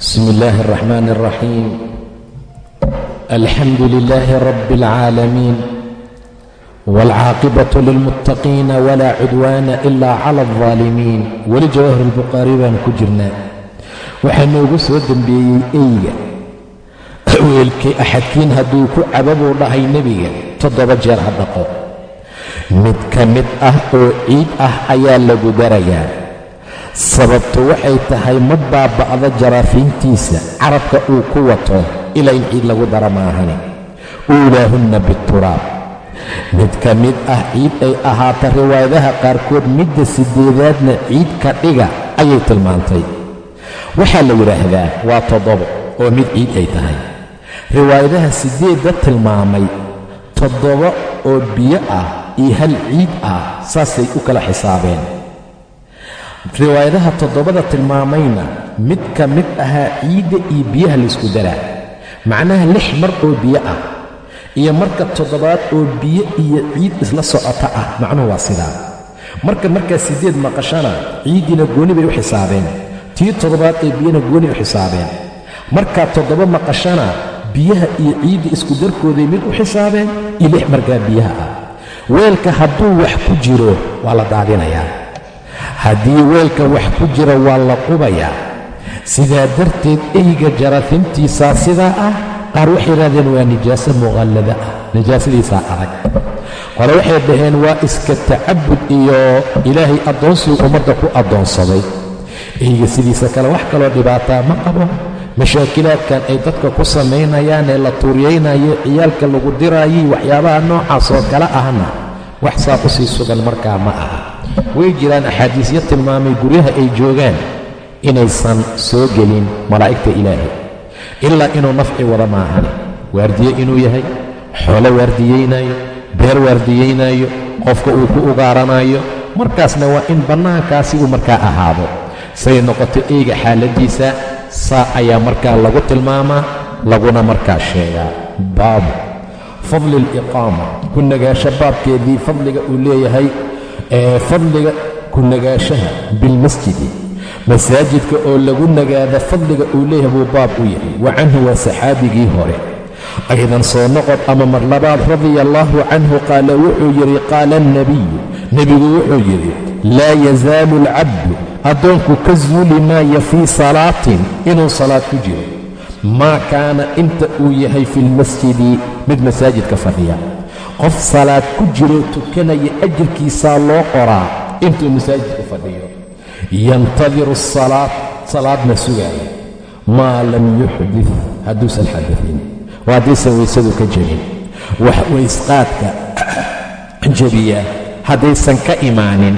بسم الله الرحمن الرحيم الحمد لله رب العالمين والعاaqبة للمتقين ولا cudوان إلا على الظالمين weli jawahir الbukhaari baan ku jirnaa waxaa noogu soo dembeeyey eyga weelkii axadkiin hadduu ku cabo buu dhahay nebiga toddoba jeer ha dhaqo mid ka mid ah oo ciid ah ayaa lagu darayaa sababtu waxay tahay ma baaba'da jaraafiintiisa carabka uu ku wato ilaa in ciid lagu dara maahane uulaahunna bituraab. Mid ka mid ah ciid ay ahaata riwaayadaha qaarkood midda siddeedaadna ciid ka dhiga ayay tilmaantay. Waxaa la yidhaahdaa waa toddobo oo mid ciid ay tahay. Riwaayadaha siddeedda tilmaamay toddoba oo biyo ah iyo hal ciid ah saasay u kala xisaabeen riwaayadaha toddobada tilmaamayna mid ka mid ahaa ciidda iyo biyaha laysku daraa macnaha lix mar oo biyo ah iyo marka toddobaad oo biyo iyo ciid isla socota ah macnuhu waa sidaa. Marka markaa siddeed maqashana ciiddiina gooni bay u xisaabeen. Tii toddobaad ee biyana gooni u xisaabeen. Markaa toddoba maqashana biyaha iyo ciidda isku darkooday mid u xisaabeen iyo lix markaa biyaha ah. Weelka hadduu wax ku jiro waa la daadinayaa haddii weelka wax ku jira waa la qubayaa sidaa darteed eyga jaraafintiisaa sidaa ah qaar waxay yidhahdeen waa nijaaso muqallada ah nijaasadiisaa adag. Qole waxay dhaheen waa iska tacabud iyo ilaahay addoonsigu ummadda ku addoonsaday eyga sidiisa kale wax kaloo dhibaataa ma qabo mashaakilaadkan ay dadka ku samaynayaanee la tuuriyaynayo ciyaalka lagu diraayay waxyaabaha noocaas oo kale ahna wax saa u sii sugan markaa ma aha way jiraan axaadiisyo tilmaamay guryaha ay joogaan inaysan soo gelin malaa'igta ilaahay. Ilaa inuu nafci wada maahane waardiye inuu yahay xoolo waardiyaynaayo beer waardiyaynaayo qofka uu ku ugaaranayo markaasna waa in bannaankaasi uu markaa ahaado. Say noqoto eyga xaaladdiisa saa ayaa markaa lagu tilmaamaa laguna markaa sheegaa. Baabu fadli aliqaama ku nagaasho baabkeedii fadliga uu leeyahay ee fadliga ku nagaashaha bilmasjidi masaajidka oo lagu nagaada fadliga uu leeyahay buu baab u yahay. Wa canhu waa saxaabigii hore. Aydan soo noqod ama mar labaad radia allaahu canhu qaala wuxuu yidhi qaala alnebiyu nebigu wuxuu yidhi laa yazaalu alcabdu addoonku ka zuuli maayo fii salaatin inuu salaad ku jiro. Maa kaana inta uu yahay fi lmasjidi mid masaajidka fadhiya qof salaad ku jiroo tukanaya ajirkiisaa loo qoraa intuu masaajidku fadhiyo. Yantadiru asalaad salaadna sugaaya maa lam yuxdid hadduusan xadain waa haddaysan waysadu ka jebin wax waysqaadka jebiya haddaysan ka imaanin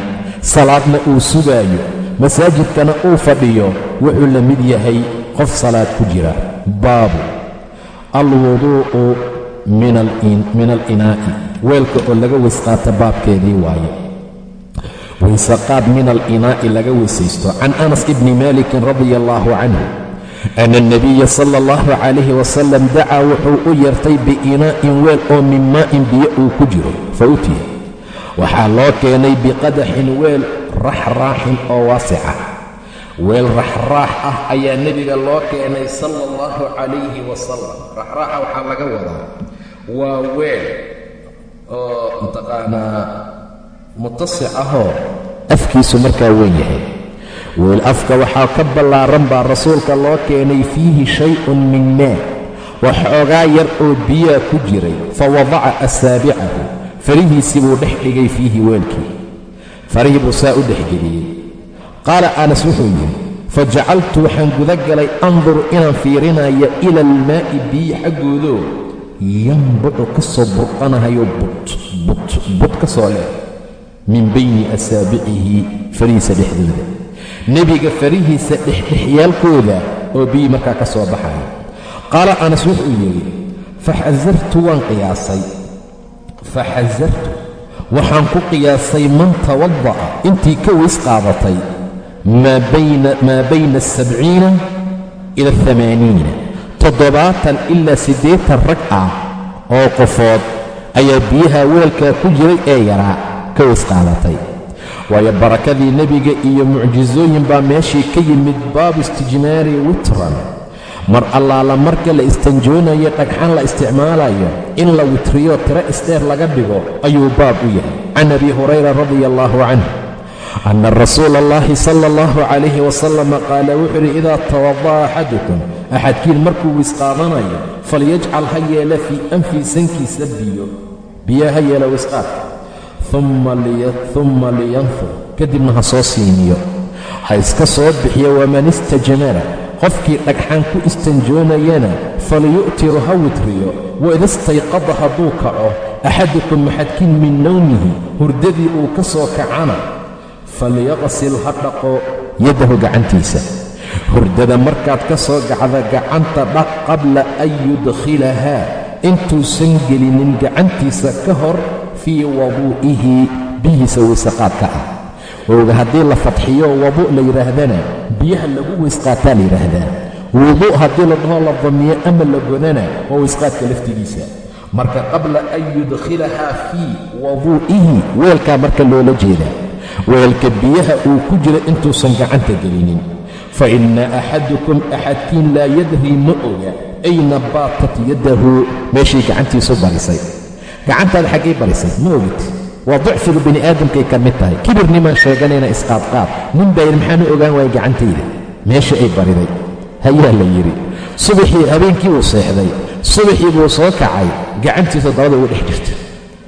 salaadna uu sugaayo masaajidkana uu fadhiyo wuxuu la mid yahay qof salaad ku jira. Baabu. Alwuduu'u min alinaa'i weelka oo laga waysqaato baabkeedii waaye. Waysaqaad min alinaa'i laga weysaysto can anas ibni malikin radia allaahu canhu ana alnabiya sala allahu calayhi wasalam dacaa wuxuu u yeertay biinaa'in weel oo min maa'in biyo uu ku jiro. Fa utiya. Waxaa loo keenay biqadaxin weel raxraaxin oo waasica weel raxraax ah ayaa nebiga loo keenay sala allahu calayhi wasalam raxraaxa waxaa laga wadaa waa weel oo mataqaanaa mutasic ahoo afkiisu markaa weyn yahay. Weel afka waxaa ka ballaaran baa rasuulka loo keenay fiihi shay-un min maa. Waxoogaa yar oo biyaa ku jiray. Fa wadaca asaabicahu. Farihiisii buu dhex dhigay fiihi weelkii. Farihii buu saa u dhexgeliyey qaala anas wuxuu yidhi fa jacaltu waxaan guda galay anduru inaan fiirinayo ila almaa'i biyi xaggoodoo yanbucu ka soo burqanahayo but but but ka soo leh min bayni asaabicihi farihiisa dhexdooda nebiga farihiisa dhexdhexyaalkooda oo biyi markaa ka soo baxaya qaala anas wuxuu yidhi faxasartu waan qiyaasay faxasartu waxaan ku qiyaasay man tawada'a intii ka ways qaadatay. Maa bayna asabciina ila aamaaniina toddobaatan ilaa siddeetan rag ah oo qofood ayaa biyaha weelkaa ku jiray ee yaraa ka ways qaadatay. Waayo barakadii nebiga iyo mucjisooyin baa meeshii ka yimid baabu istijmaari witran. Mar allaala marka la istanjoonayo dhagxan la isticmaalayo in la witriyo tiro isdheer laga dhigo ayuu baab u yahay. Can abi hurayra radia allaahu canh ana rasuula allahi sala allahu calayhi wasalama qaala wuxuu idhi idaa tawada'a axadukum axadkiin markuu wisqaadanayo falyajcal ha yeela fii anfii sankiisa biyo biyo ha yeela wisqaadka humma liyanfur kadibna ha soo siimiyo ha iska soo bixiyo waman istajmara qofkii dhagxaan ku istanjoonayana falyu'tiru ha witriyo waida istayqada hadduu kaco axadukum maxadkiin min nowmihi hurdadii uu ka soo kacana falyaqsil ha dhaqo yaddahu gacantiisa hurdada markaad ka soo gacda gacanta dhaq qabla an yudkhilahaa intuusan gelinin gacantiisa ka hor fii waduu'ihi biyihiisa weysaqaadka ah wowga haddii la fadxiyo wadu' la yidhaahdana biyaha lagu weysqaataa la yidhaahdaa wuduu haddii la dhaho la damiyo ama la godana waa weysqaadka laftigiisa marka qabla an yudkhilahaa fii waduu'ihi weelkaa marka loola jeedaa weelka biyaha uu ku jira intuusan gacanta gelinin. Fa inna axadukum axadkiin laa yadrii ma oga ayna baatat yaddahu meeshay gacantiisu barisay gacantaada xaggay barisay ma ogid. Waa ducfiga bini aadamkay ka mid tahay. Kibirnimaan sheeganayna isqaadqaad nin baa yidhi maxaanu ogaan waaya gacantayda meesha ay bariday. Hayaa la yidhi. Subaxii habeenkii uu seexday. Subaxii buu soo kacay. Gacantiisa dabada ugu dhex jirta.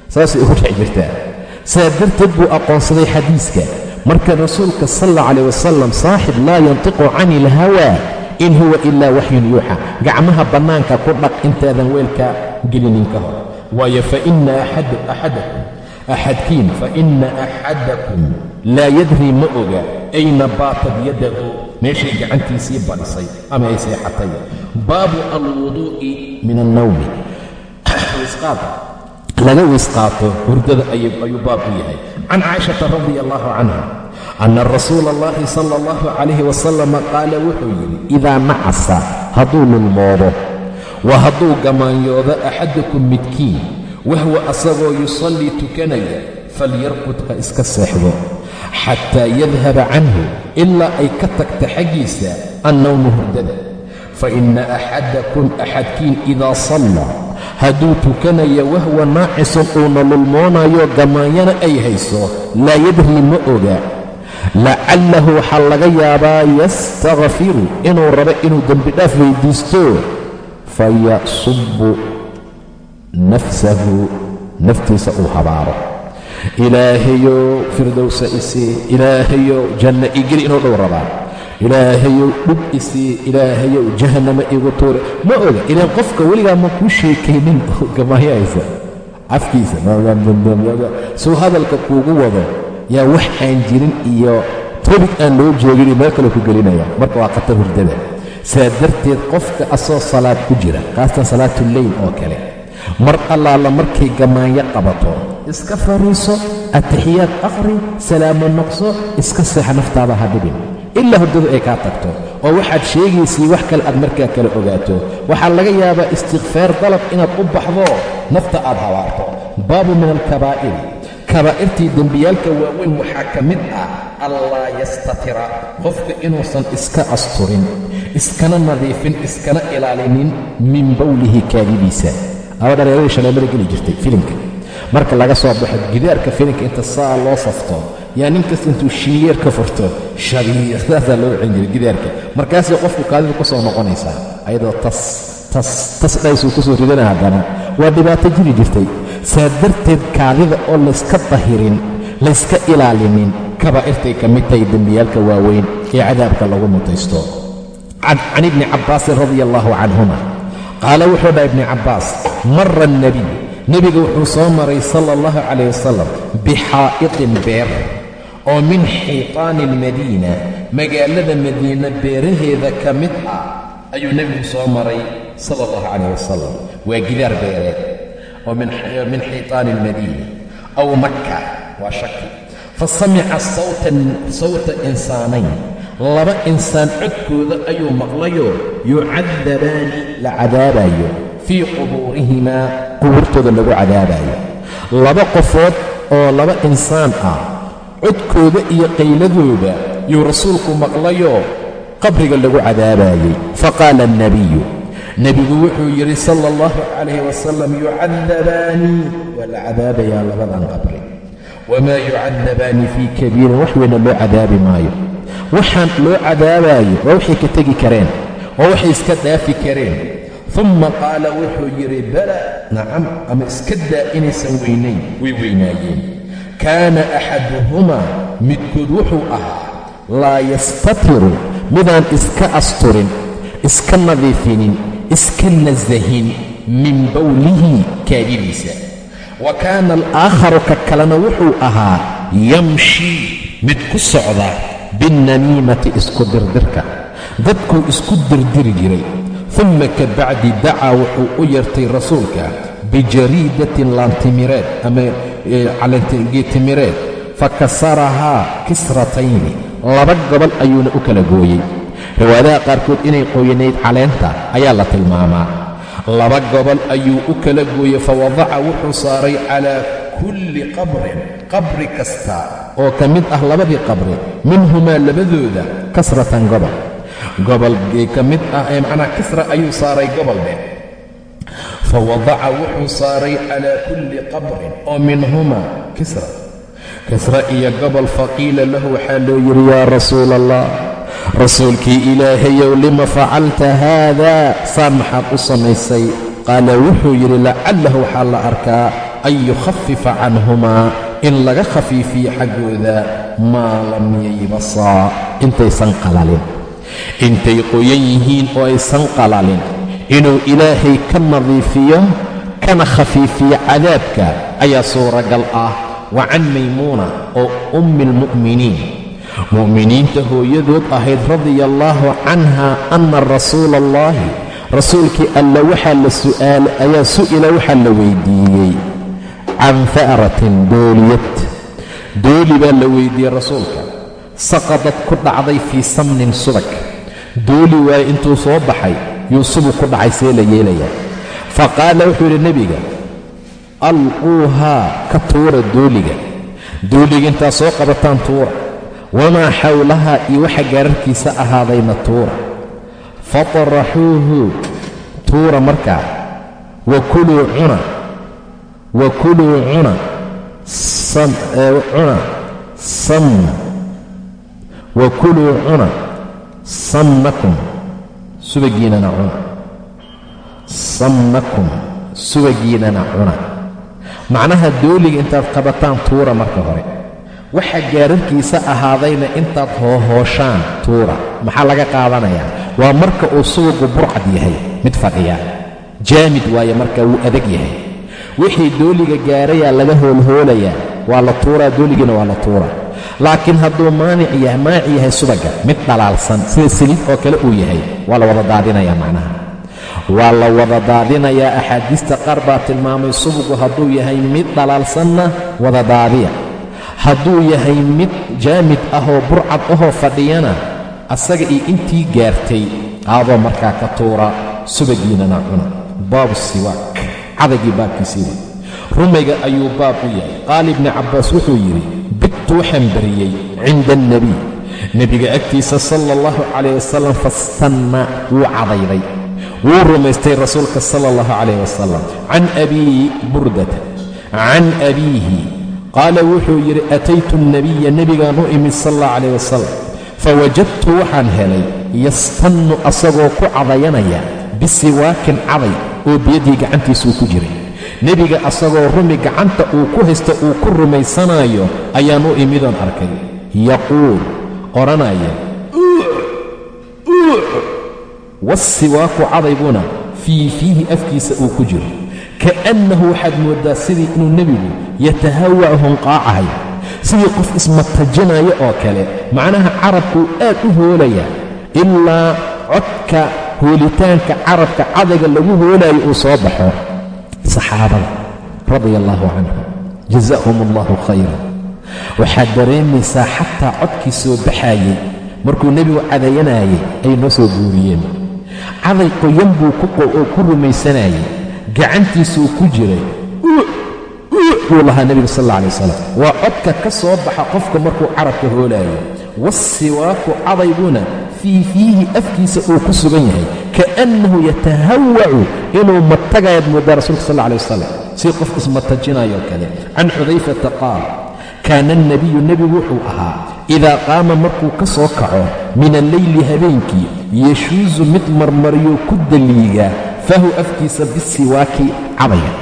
Saasay ugu dhex jirtaa saa darteed buu aqoonsaday xadiiska. Marka rasuulka sal alla calayh wasalam saaxib laa yantiqu cani ilhawaa in huwa ilaa waxyun yuuxa. Gacmaha bannaanka ku dhaq intaadan weelka gelinin ka hor. Waayo faina axadakum axadkiin faina axadakum laa yadrii ma oga ayna baatad yaddahu meeshay gacantiisii badhisay ama ay seexatay baabu alwuduu'i min annawmi laga wisqaato hurdada ayuu baab u yahay. Can caaishata radia allahu canha ana rasuula allahi sala allahu calayhi wasalama qaala wuxuu yidhi idaa nacasa hadduu lulmoodo wa hadduu gamaanyoodo axadukum midkiin wahwa asagoo yusallii tukanaya falyarqud ha iska seexdo xataa yadhaba canhu ilaa ay ka tagta xaggiisa annawmu hurdada. Fa inna axadakum axadkiin idaa sallaa hadduu tukanayo wahwa naacisun uuna lulmoonayo gamaanyana ay hayso. Laa yadrii ma oga. Lacallahu waxaa laga yaabaa yastakfiru inuu rabo inuu dembidhaaf weyddiisto fayasubbu nafsahu naftiisa uu habaaro. Ilaahayow firdowsa isii ilaahayow janna igeli inuu dhow rabaa ilaahayow dhub isii ilaahayow jahannama igu tuure. Ma oga ilaan qofka weligaa ma kuu sheekaynin gamaayahaysa afkiisa suu hadalka kuugu wado yaa wax aan jirin iyo tobig aan loo joogin iyo meel kale ku gelinaya marka waa qatar hurdada. Saa darteed qofka asoo salaad ku jira khaasatan salaatuleyl oo kale mar allaala markay gamaanyo qabato iska fariiso atixiyaad aqri salaamo noqso iska seexa naftaada ha dhibin ilaa hurdadu ay kaa tagto oo waxaad sheegaysay wax kale aad markaa kale ogaato. Waxaa laga yaabaa istikfaar dalab inaad u baxdo nafta aad habaarto. Baabu min alkabaa'iri kabaa'irtii dembiyaalka waaweyn waxaa ka mid ah allaa yastatira. Qofka inuusan iska asturin iskana nadiifin iskana ilaalinin min bowlihi kaadidiisa. Aba dhareeradii shaleemada geli jirtay filimka marka laga soo baxo gidaarka filimka inta saa loo safto yaa nin kasta intuu shiiyeer ka furto shabiir saasaa loo wicin jiray gidaarka. Markaasay qofku kaadidu ku soo noqonaysaa ayadoo tas tas tas dhaysuu ku soo ridana haddana. Waa dhibaato jiri jirtay. Saa darteed kaadida oo layska dahirin layska ilaalinin kabaa'irtay ka mid tahay dembiyaalka waaweyn ee cadaabka lagu mutaysto. Can ibni cabbaasin radia allaahu canhuma qaala wuxuu dhaha ibni cabbaas mara alnebiy nebiga wuxuu soo maray sala allahu calayh wasalam bixaa'itin beer oo min xiitaani almadiina magaalada madiina beeraheeda ka mid ah ayuu nebigu soo maray sala allahu calayh wasalam waa gidaar beereed oo min xiitaani almadiina aw makka waa shaki. Fa samica sawta insaanayn laba insaan codkooda ayuu maqlayoo yucadabaani la cadaabayo fii qubuurihimaa qubuurtooda lagu cadaabayo laba qofood oo laba insaan ah codkooda iyo qayladooda yuu rasuulku maqlayoo qabriga lagu cadaabaayey faqaala alnabiyu nebigu wuxuu yidhi sala allahu calayh wasalam yucadabaanii waa la cadaabayaa labadan qabri. Wamaa yucadabaani fii kabiirin wax weyna loo cadaabi maayo. Waxaan loo cadaabaayo waa waxay ka tegi kareen oo waxay iska dhaafi kareen umma qaala wuxuu yidhi bala nacam ama iska daa inaysan weynayn. Way weynaayeen. Kaana axaduhumaa midkood wuxuu ahaa laa yastatiru midaan iska asturin iska nadiifinin iska nasahin min bowlihi kaadidiisa. Wa kaana alaakharu ka kalena wuxuu ahaa yamshii mid ku socda binnamiimati isku dirdirka. Dadkuu isku dirdiri jiray uma ka bacdi dacaa wuxuu u yeertay rasuulka bijariidatin laantimireed ama geetimireed fa kasarahaa kisratayni laba gobol ayuuna u kala gooyey. Riwaayadaha qaarkood inay qoynayd caleenta ayaa la tilmaamaa. Laba gobol ayuu u kala gooyey fa wadaca wuxuu saaray calaa kulli qabrin qabri kasta oo ka mid ah labadii qabri minhumaa labadooda kasratan gobol gobol ka mid ah ee macnaa kisra ayuu saaray gobol dheh fa wadaca wuxuu saaray calaa kulli qabrin oo minhumaa kisra. Kisra iyo gobol faqiila lahu waxaa loo yidhi yaa rasuula allah rasuulkii ilaahayow lima facalta haada? Saan maxaad u samaysay? Qaala wuxuu yidhi lacalahu waxaa la arkaa an yukhafifa canhumaa in laga khafiifiyo xaggooda maa lam yaybasaa intaysan qalalin intay qoyan yihiin oo aysan qalalin. Inuu ilaahay ka nadiifiyo kana khafiifiyo cadaabka ayaa suuragal ah. Wa can maymuuna oo ummi almu'miniin. Mu'miniinta hooyadood ahayd radia allaahu canha anna rasuula allaahi rasuulkii alla waxaa la su'aalay ayaa su'ila waxaa la weydiiyey. Can fa'ratin dooliyad dooli baa la weydiiyey rasuulka saqadad ku dhacday fii samnin subag. Dooli waaye intuu soo baxay yuu subug ku dhacay see la yeelayaa. Fa qaala wuxuu yidhi nebiga alquuhaa ka tuura dooliga. Dooliga intaad soo qabataan tuura. Wamaa xawlahaa iyo waxa gaararkiisa ahaadayna tuura. Fataraxuuhu tuura markaa. Wa kuluu cuna. Wa kuluu cuna. Cuna. Sam wa kuluu cuna samnakum subagiinana cuna. Samnakum subagiinana cuna. Macnaha dooliga intaad qabataan tuura marka hore. Waxa gaararkiisa ahaadayna intaad hoohooshaan tuura. Maxaa laga qaadanayaa waa marka uu subagu burcad yahay mid fadhiya. Jaamid waaye marka wuu adag yahay. Wixii dooliga gaarayaa laga hoolhoolayaa waa la tuuraa dooligiina waa la tuuraa laakiin hadduu maanic yahay maaci yahay subaga mid dhalaalsan sida saliid oo kale uu yahay waa la wada daadinayaa macnaha. Waa la wada daadinayaa axaadiista qaar baa tilmaamay subagu hadduu yahay mid dhalaalsanna wada daadiya. Hadduu yahay mid jaamid ahoo burcad ahoo fadhiyana asaga iyo intii gaartay qaadoo markaa ka tuura subagiinana cuna. Baabu siwaak cadagii baabkiisiiba rumayga ayuu baab u yahay. Qaali ibni cabbaas wuxuu yidhi bigtu waxaan bariyey cinda alnebiy nebiga agtiisa sala allahu calayh wasalam fastanna wuu cadayday. Wuu rumaystay rasuulka sala allahu calayh wasalam can abii burdata can abiihi qaala wuxuu yidhi ataytu alnebiya nebigaan u imid sala allah calayh wasalam fawajadtu waxaan helay yastannu asagoo ku cadayanaya bisiwaakin caday oo biyadii gacantiisuu ku jiray nebiga asagoo rumi gacanta uu ku haysta uu ku rumaysanaayo ayaan u imidoon arkay. Yaquul odhanaya waasiwaaku cadayguna fii fiihi afkiisa uu ku jiro. Ka'annahu waxaad mooddaa sidii inuu nebigu yatahawacu hunqaacahay sidii qof ismatajinaya oo kale. Macnaha carabkuu aad u hoolaya ilaa codka hoolitaanka carabka cadayga lagu hoolaayo uu soo baxo saxaabada radia allaahu canhum. Jaza'hum allahu khayran. Waxaad dareemaysaa xataa codkii soo baxaayey markuu nebigu cadayanaayay ay noo soo guuriyeen. Caday qoyan buu oo ku rumaysanayay. Gacantiisuu ku jiray buu lahaa nebiga sal alla alay wasalam waa codka ka soo baxa qofka markuu carabka hoolaayo. Waasiwaaku cadayguna fii fiihi afkiisa uu ku sugan yahay kaannahu yatahawacu inuu matagayaad moodaa rasuulka sal alla alay wasalam si qof ismatajinayo kale can xudayfata qaal kaana alnebiyu nebigu wuxuu ahaa idaa qaama markuu ka soo kaco min alleyli habeenkii yeshuusu mid marmariyuu ku daliigaa fahu afkiisa bisiwaaki cadaya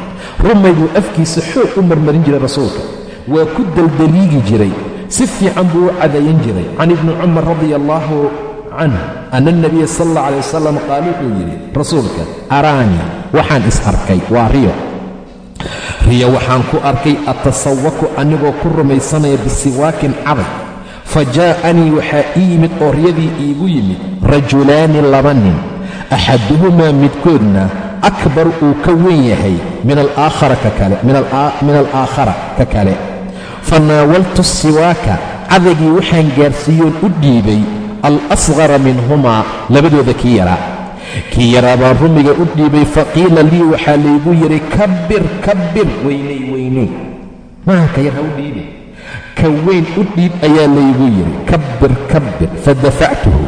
rumay buu afkiisa xoog u marmarin jiray rasuulka waa ku daldaliigi jiray si fiican buu u cadayan jiray can ibni cumar radia allaahu canh ana alnabiya sal alla alay wasalam qaal wuxuu yidhi rasuulka araanii waxaan is arkay waa riyo riyo waxaan ku arkay atasawaku anigoo ku rumaysanaya bisiwaakin caday fa jaa'anii waxaa ii yimid oo riyadii iigu yimid rajulaani laba nin axaduhumaa midkoodna akbar uu ka weyn yahay min alaakhara ka kale fa siwaaka cadaygii waxaan gaarsiiyoon u dhiibay alasqara minhumaa labadooda kii yaraa. kii yaraa baan rumiga u dhiibay faqiila lii waxaa laygu yidhi kabbir kabbir weynay weynay maaha ka yar ha u dhiibi ka weyn u dhiib ayaa laygu yidhi kabbir kabbir fadafactuhu.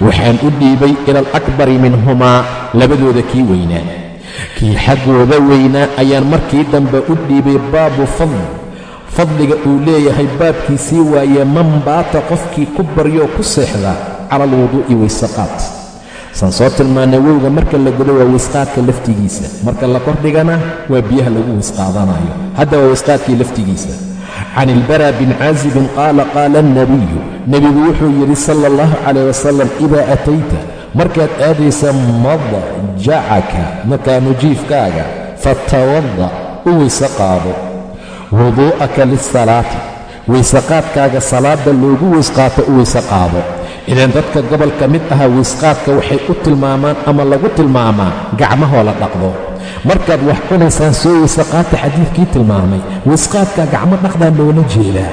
Waxaan u dhiibay ila alakbari minhumaa labadooda kii weynaa. Kii xaggooda weynaa ayaan markii dambe u dhiibay baabu fadl fadliga uu leeyahay baabkiisii waaye man baata qofkii ku baryoo ku seexda cala alwuduu'i waysaqaad saan soo tilmaannay wowga marka la godo waa waysqaadka laftigiisa. Marka la kordhigana waa biyaha lagu waysqaadanayo hadda waa waysqaadkii laftigiisa. Can ilbara bin caazibin qaala qaala alnabiyu nebigu wuxuu yidhi sala allahu calayh wasalam idaa atayta markaad aadaysa madjacaka makaanu jiifkaaga fatawada u weyse wuduu'aka lisalaati waysaqaadkaaga salaadda loogu weysqaato u weyse idan dadka gobol ka mid ahaa weysqaadka waxay u tilmaamaan ama lagu tilmaamaa gacmahoo la dhaqdo. Markaad wax cunaysaan soo weysaqaata xadiidkii tilmaamay weysqaadka gacmo dhaqdaa loola jeedaa.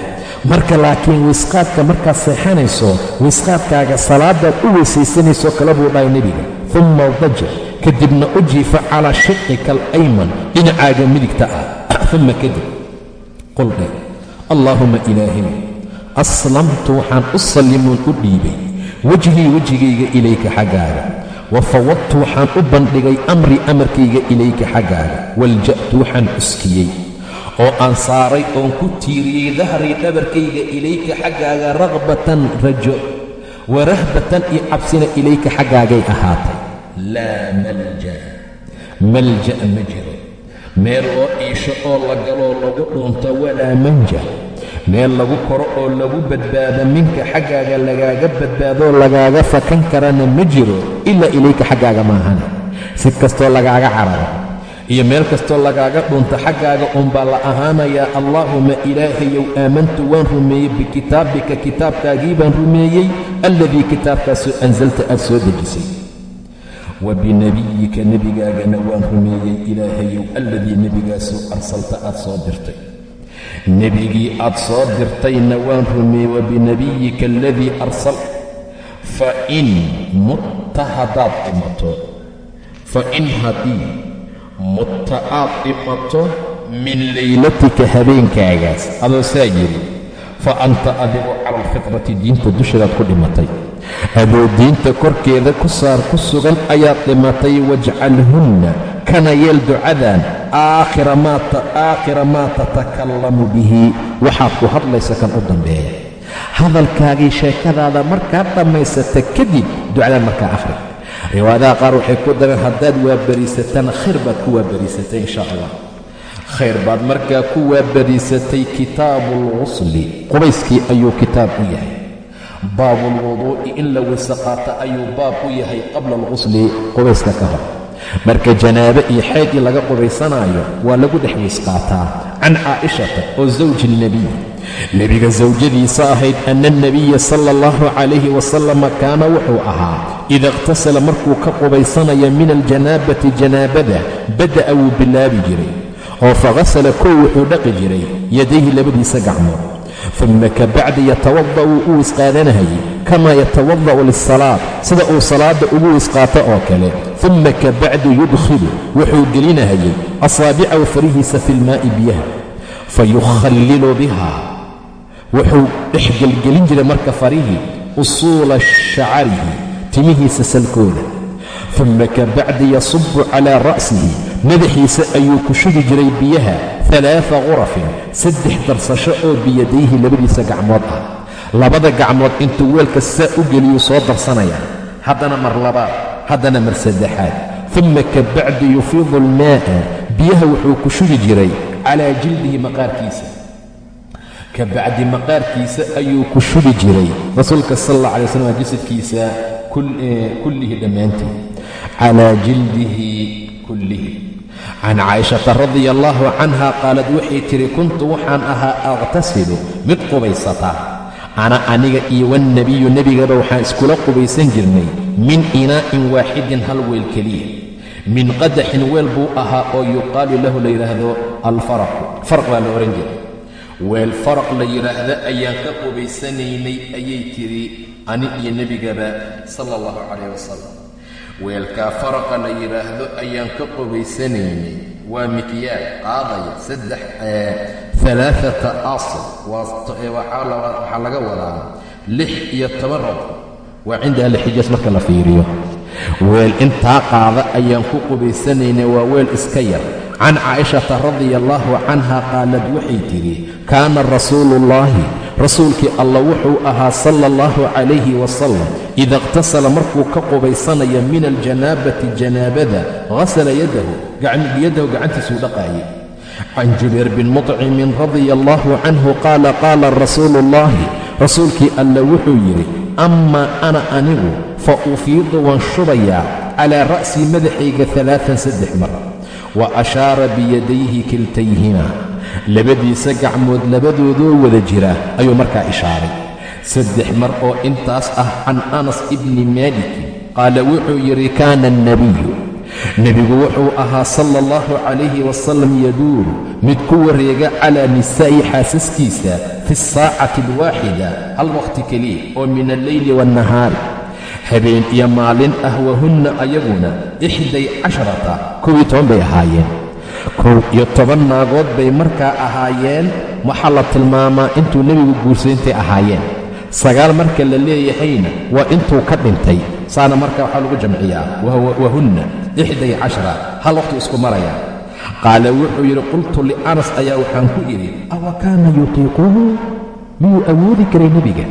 Marka laakiin weysqaadka markaad seexanayso weysqaadkaaga salaadaad u weysaysanayso kale buu dhahay nebiga. Umma daja kadibna u jiifa calaa shiqika alayman dhinacaaga midigta ah. Uma kadib quldhe allaahuma ilaahay aslamtu waxaan u sallimuun u dhiibay wejhii wejigayga ilayka xaggaaga wa fawadtu waxaan u bandhigay amrii amarkayga ilayka xaggaaga walja'tu waxaan cuskiyey oo aan saaray oon ku tiiriyey dahrii dhabarkayga ilayka xaggaaga ragbatan rajo wa rahbatan iyo cabsina ilayka xaggaagay ahaatay. Laa malja malja ma jiro meel loo iisho oo la galoo lagu dhuunto walaa manja. Meel lagu koro oo lagu badbaado minka xaggaaga lagaaga badbaadoo lagaaga fakan karana ma jiro ilaa ilayka xaggaaga maahane si kastoo lagaaga cararo. Iyo meel kastoo lagaaga dhunto xaggaaga uunbaa la ahaanayaa allaahuma ilaahayow aamantu waan rumeeyey bikitaabika kitaabkaagii baan rumeeyey alladii kitaabkaasoo ansalta aad soo dejisay wa binebiyika nebigaagana waan rumeeyey ilaahayow alladii nebigaasoo arsalta aad soo dirtay nebigii aad soo dirtayna waan rumeeyey wa binebiyika aladii arsal fa in mutta haddaad dhimato fa in haddii mutta aad dhimato min laylatika habeenkaagaas adoo saa yidhi fa anta adigu cala alfitrati diinta dusheedaad ku dhimatay adoo diinta korkeeda ku saar ku sugan ayaad dhimatay wajcalhunna kana yeel ducadan aakhira maa tatakallamu bihi. Waxaad ku hadlaysa kan u dambeeya. Hadalkaagii sheekadaada markaad dhammaysata kadib ducadan markaa akhri. Riwaayadaha qaar waxay ku dareen haddaad waabariisatana khayr baad ku waabariisatay insha allah. Khayr baad markaa ku waabariisatay kitaabu alghusli qubayskii ayuu kitaab u yahay baabu alwuduu'i in la weyse qaato ayuu baab u yahay qabla alghusli qubayska ka hor. Marka janaabe iyo xeedii laga qubaysanaayo waa lagu dhex weys qaataa can caa'ishata oo zawji ilnebiy nebiga sawjadiisa ahayd ana alnebiya sala allahu calayhi wasalama kaana wuxuu ahaa ida ikhtasala markuu ka qubaysanaya min aljanaabati janaabada bada'a wuu bilaabi jiray oo faghasala kow wuxuu dhaqi jiray yadayhi labadiisa gacmood uma kabacdi yatawada'u u weysqaadanahayay kamaa yatawada'u lilsalaad sida uu salaadda ugu weysqaato oo kale. Uma kabacdi yudkhilu wuxuu gelinahayay asaabicahu farihiisa fi lmaa'i biyaha fa yukhallilu biha. Wuxuu dhex gelgelin jiray marka farihii usuula shacarihi timihiisa salkooda. Uma ka bacdi yasubu calaa ra'sihi madaxiisa ayuu ku shugi jiray biyaha alaaa qurafin saddex darsasho oo biyadayhi labadiisa gacmood ah. labada gacmood intuu weelka saa u geliyuu soo darsanayaa haddana mar labaad haddana mar saddexaad. Uma ka bacdi yufiidu almaa'a biyaha wuxuu ku shugi jiray calaa jildihi maqaarkiisa. Ka bacdi maqaarkiisa ayuu ku shugi jiray. Rasuulka sal alla alay waslam jasadkiisa kullihi dhammaantii calaa jildihi kullihi can caaishata radia allaahu canha qaalad waxay tidhi kuntu waxaan ahaa aqhtasilu mid qubaysata ana aniga iyo wannebiyu nebigaba waxaan iskula qubaysan jirnay min inaa'in waaxidin hal weel keliya min qadaxin weel buu ahaa oo yuqaalu lahu la yidhaahdo alfaraqu faraq baa la odhan jiray weel faraq la yidhaahdo ayaan ka qubaysanaynay ayay tidhi ani iyo nebigaba sala allahu calayh wasalam weelkaa faraqa la yidhaahdo ayaan ka qubaysanaynay. Waa mikyaal qaadaya saddex alaaata asl. Waxaa laga wadaa lix iyo toban rab waa cinda ahlixijaas marka la fiiriyo. Weel intaa qaada ayaan ku qubaysanaynay waa weel iska yar. Can caa'ishata radia allaahu canha qaalad waxay tidhi kaana rasuulu ullaahi rasuulkii alla wuxuu ahaa sala allahu calayhi wasalam ida iqhtasala markuu ka qubaysanayo min aljanaabati janaabada hasala yadahu yadahu gacantiisuu dhaqaayay. Can jubayr bin muطcimin radia allaahu canhu qaala qaala rasuulu ullaahi rasuulkii alla wuxuu yidhi amaa ana anigu fa ufiidu waan shubayaa calaa ra'sii madaxayga alaaan saddex mar wa ashaara biyadayhi kiltayhima labadiisa gacmood labadoodoo wada jira ayuu markaa ishaaray. Saddex mar oo intaas ah can anas ibni maalikin qaala wuxuu yidhi kaana alnebiyu nebigu wuxuu ahaa sala allahu calayhi wasalam yaduuru mid ku wareega calaa nisaa'i xaasaskiisa fi asaacati alwaaxida hal wakhti keliya oo min alleyli waannahaari habeen iyo maalin ah wahunna ayaguna ixday casharata kow toban bay ahaayeen kow iyo toban naagood bay markaa ahaayeen. Waxaa la tilmaamaa intuu nebigu guursaday intay ahaayeen. Sagaal marka la leeyahayna waa intuu ka dhintay. Saana marka waxaa lagu jamciyaa wahunna ixday cashara hal waqhtu isku maraya. Qaala wuxuu yidhi qultu lianas ayaa waxaan ku idhi awa kaana yutiiquhu miyuu awoodi karay nebiga?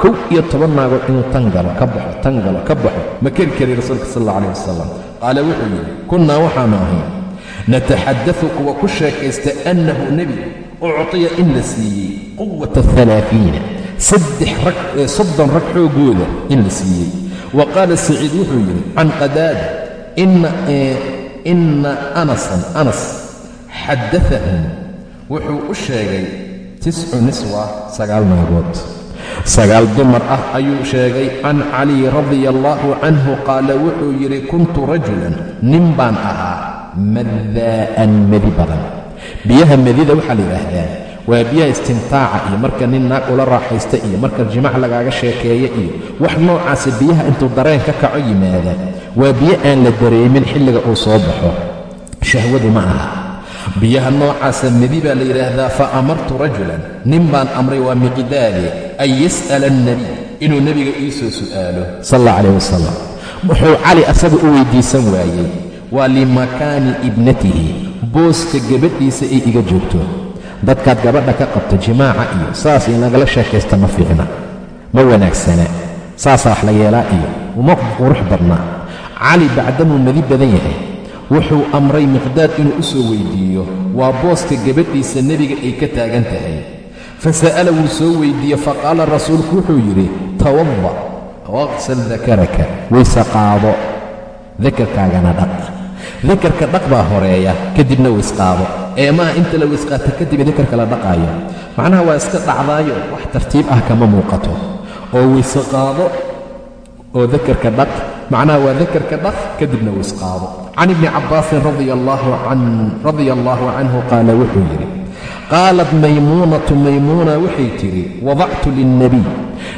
Kow iyo toban naagood inuu tan galo ka baxo tan galo ka baxo ma keri karay rasuulka sal alla alayh wasalam qaala wuxuu yidhi kunnaa waxaannu ahayn nataxaddafu kuwa ku sheekaysta annahu nebigu uctiya in la siiyey quwata rag soddon rag xoogooda in la siiyey wa qaala saciid wuxuu yidhi can qadaada inna anasan anas xaddaahum wuxuu u sheegay tiscu niswa sagaal naagood sagaal dumar ah ayuu sheegay can cali radia allaahu canhu qaala wuxuu yidhi kuntu rajulan nin baan ahaa madaa'an madi badan. Biyaha madida waxaa la yidhaahdaa waa biyaha istimtaaca iyo marka nin naag ula raaxaysta iyo marka jimac lagaaga sheekeeya iyo wax noocaasa biyaha intuu dareen ka kaco yimaada waa biyo aan la dareemin xilliga uu soo baxo. Shahwadu ma aha. Biyaha noocaasa medi baa la yidhaahdaa fa amartu rajulan nin baan amray waa miqdaade an yas'ala alnebiy inuu nebiga ii soo su'aalo. Sal alla calayh wasalam wuxuu cali asaga u weyddiisan waayey waa limakaani ibnatihi. Booska gabadhiisa ay iga joogto. Dadkaad gabadha ka qabto jimaaca iyo saas in lagala sheekaysta ma fiicna. Ma wanaagsana saasaa wax la yeelaa iyo uma qurux badna cali bacdamuu madi badan yahay. Wuxuu amray miqdaad inuu u soo weyddiiyo waa booska gabadhiisa nebiga ay ka taagan tahay. Fa sa'ala wuu soo weyddiiye faqaala rasuulku wuxuu yidhi tawadda waqsal dakaraka. Wayse qaado. Dakarkaagana dhaq dakarka dhaq baa horreeya kadibna waysqaado ee maaha inta la waysqaato kadib dakarka la dhaqaayo. Macnaha waa iska dhacdaayo wax tartiib ah kama muuqato. Oo qaado oo dakarka dhaq macnaha waa dakarka dhaq kadibna waysqaado can ibni cabbaasin radia allaahu canhu qaala wuxuu yidhi qaalat maymuunatu maymuuna waxay tidhi wadactu lilnebiy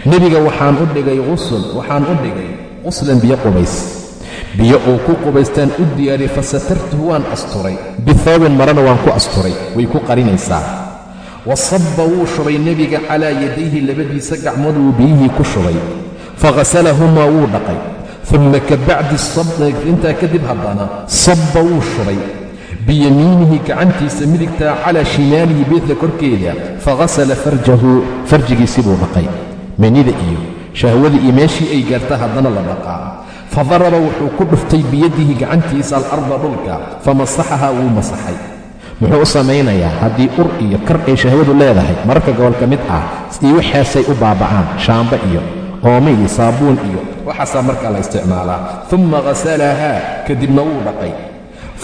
nebiga waxaan u dhigay usul waxaan u dhigay quslan biyo qubays biyo uu ku qubaystaan u diyaariyey fasatartuhu waan asturay. Bihoobin marana waan ku asturay. Way ku qarinaysaa. Wa sabba wuu shubay nebiga calaa yadayhi labadiisa gacmood wuu biyihii ku shubay. Faghasalahumaa wuu dhaqay. Uma ka bacdi intaa kadib haddana sabba wuu shubay. Biyamiinihi gacantiisa midigtaa calaa shimaalihi beedka korkeeda faghasala farjahu farjigiisii buu dhaqay. Manida iyo shahwada iyo meeshii ay gaarta haddana la dhaqaa fadaraba wuxuu ku dhuftay biyadihi gacantiisa alarda dhulka famasaxahaa wuu masaxay muxuu u samaynayaa haddii ur iyo kar ay shahwadu leedahay mararka gobol ka mid ah iyo waxaasay u baaba'aan shaamba iyo oome iyo saabuun iyo waxaasaa markaa la isticmaalaa uma ghasalahaa kadibna wuu dhaqay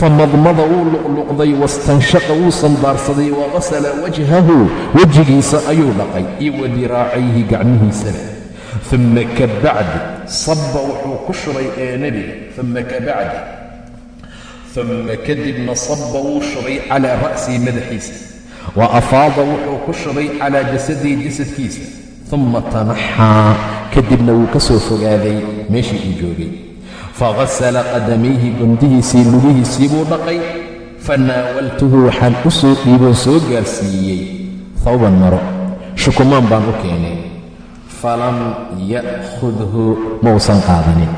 famadmada wuu luqluqday wastanshaqa wuu sandaarsaday wa ghasala wajhahu wejigiisa ayuu dhaqay iyo wa diraacayhi gacmihiisana uma ka bacdi sabba wuxuu ku shubay ee nebiga uma ka bacdi uma kadibna sabba wuu shubay calaa ra'sihi madaxiisa. Wa afaada wuxuu ku shubay calaa jasadihi jasadkiisa. Uma tanaxaa kadibna wuu ka soo fogaaday meeshii uu joogay. Faghasala qadamayhi gondihiisii lugihiisii buu dhaqay. Fanaawaltuhu waxaan u soo dhiiboon soo gaarsiiyey. Hawban maro shukumaan baan u keenay falam ya'khudhu. Mausan qaadanin.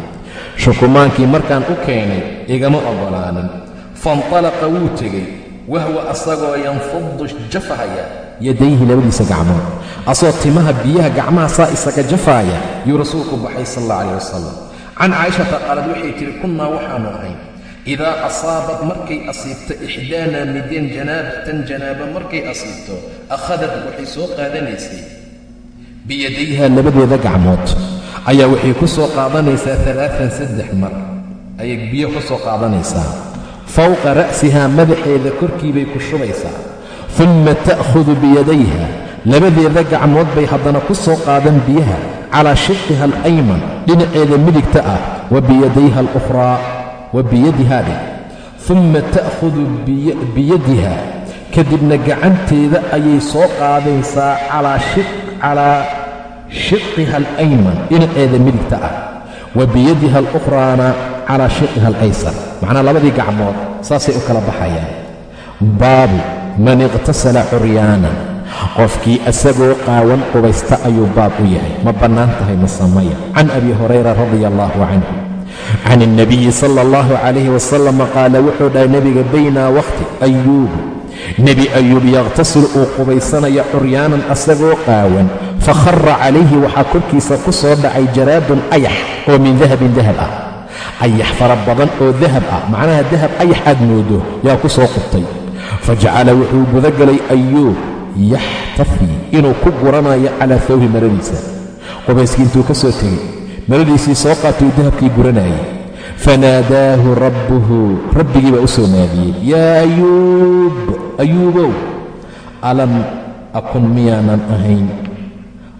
Shukumaankii markaan u keenay igama oggolaanin faintalaqa wuu tegey. Wahwa asagoo yanfadu jafahaya. Yadayhi labadiisa gacmood. Asagoo timaha biyaha gacmaha saa isaga jafaaya yuu rasuulku baxay sal alla calah wasalam can caaishata qaalad waxay tihi kunnaa waxaannu ahayn. Idaa asaabat markay asiibto ixdaanaa mideen janaabatan janaaba markay asiibto akhadat waxay soo qaadanaysay biyadayha labadeeda gacmood. Ayaa waxay ku soo qaadanaysaa alaaan saddex mar. Ayay biyo ku soo qaadanaysaa. Fawqa ra'sihaa madaxeeda korkiibay ku shubaysaa. Umma ta'khudu biyadayha. Labadeeda gacmood bay haddana ku soo qaadan biyaha calaa shiqiha alayman dhinaceeda midigta ah wa biyadayha alukhraa wa biyadihaa dheh. Umma ta'khudu biyadiha. Kadibna gacanteeda ayay soo qaadaysaa calaa shiqiha alayman dhinaceeda midigta ah wa biyadiha alukhraana calaa shiqiha alaysar macnaa labadii gacmood saasay u kala baxayaan baabu man iqhtasala curyaanan qofkii asagoo qaawan qubaysta ayuu baab u yahay ma bannaan tahay masamaya can abi hurayra radia allahu canhu can ilnabiyi sala allahu calayhi wasalam qaala wuxuu dhahay nebiga baynaa wakhti ayuubu nebi ayuub yakhtasilu uu qubaysanaya curyaanan asagoo qaawan. Fakhara calayhi waxaa korkiisa ku soo dhacay jaraadun ayax oo min dahabin dahab ah. Ayax fara badan oo dahab ah macnaha dahab ayax aad moodo yaa ku soo qubtay. Fajacala wuxuu gudagalay ayuub yaxtafii inuu ku guranayo calaa thawbi maradiisa. Qubayskii intuu ka soo tegey. Maradiisii soo qaatay dahabkii guranayay fanaadaahu rabbuhu rabbigii baa u soo naadiyey yaa ayuub ayuubow alam akun miyaanan ahayn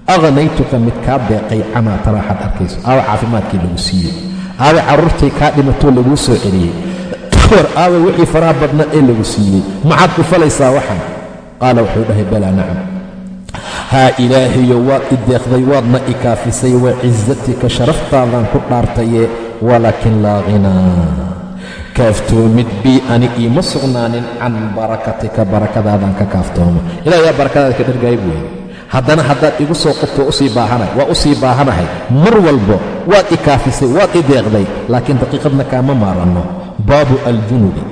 aqhnaytuka mid kaa deeqay camaa taraaxad arkayso aawa caafimaadkii lagu siiyey aaway carruurtay kaa dhimatoo laguu soo celiyey war aaway wixii faraha badna ee lagu siiyey maxaad ku falaysaa waxan qaala wuxuu dhahay balaa nacam haa ilaahayo waad i waadna i kaafisay wa cisatika sharaftaadan ku dhaartaye walaakin laa ghinaa kaaftoomid bii ani iima sugnaanin can barakatika barakadaadan ka kaaftoomo ilaah yaa barakadaada ka dhargaay buu yidhi haddana haddaad igu soo qubto u sii baahanahay waa u sii baahanahay mar walbo waad i kaafisay waad i deeqday laakiin daqiiqadna kaama maaranno baabu aljunubi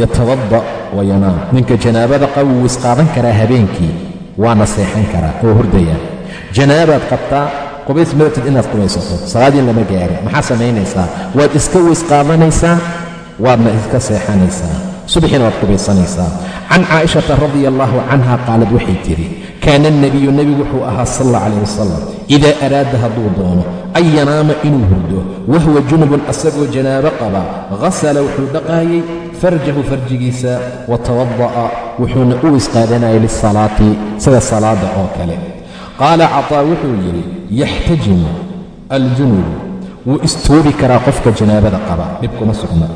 yatawadda wa yanaam ninka janaabada qawi wuu isqaadan karaa habeenkii waana seexan karaa oo hurdaya janaabaad qabtaa qubays madatid inaad qubaysato. Salaadiin lama gaarin. Maxaa samaynaysaa? Waad iska weys qaadanaysaa? Waadna iska seexanaysaa? Subaxiina waad qubaysanaysaa can caa'ishata radia allaahu canha qaalad waxay tidhi kaana alnebiyu nebigu wuxuu ahaa sal alla calayh wasalam idaa araada hadduu doono an yanaama inuu hurdo wahwa junubun asagoo janaabo qaba ghasala wuxuu dhaqaayay farjahu farjigiisa wa tawada'a wuxuuna u weysqaadanayay lisalaati sida salaadda oo kale qaala cataa wuxuu yidhi yaxtajimu aljunubu wuu istoobi karaa qofka janaabada qaba dhibkuma sugna.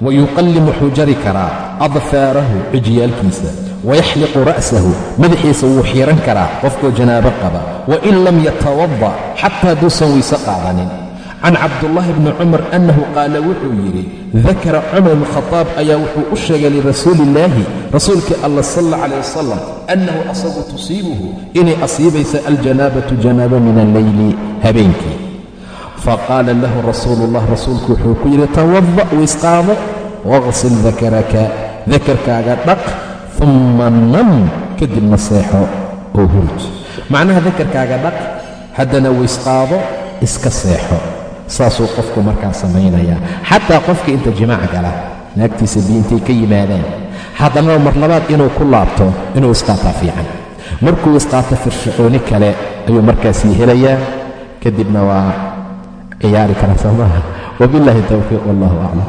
Wa yuqallim wuxuu jari karaa adfaarahu cijyaalkiisa. Wayaxliqu ra'sahu madaxiisa wuu xiiran karaa qofkoo janaabo qaba. Wain lam yatawadda xataa hadduusan weyse qaadanin can cabdullaahi bni cumar annahu qaala wuxuu yidhi dakara cumar bn khadaab ayaa wuxuu u sheegay lirasuuliillaahi rasuulkii alla sal alla calayh wasalam annahu asagu tusiibuhu inay asiibaysa aljanaabatu janaaba min alleyli habeenkii faqaala lahu rasuulu ullah rasuulku wuxuu ku yidhi tawada' waysqaado waqsil dakaraka dakarkaaga dhaq umma nam kadibna seexo oo hurj macnaha dakarkaaga dhaq haddana waysqaado iska seexo saasuu qofku markaa samaynayaa. Xataa qofka inta jimaac gala naagtiisa biintay ka yimaadaan haddana mar labaad inuu ku laabto inuu isqaataa fiican. Markuu isqaato firshaxooni kale ayuu markaasii helayaa. Kadibna waa ciyaari karaa soo maaha wabiاllahi towfiiq wallahu aclam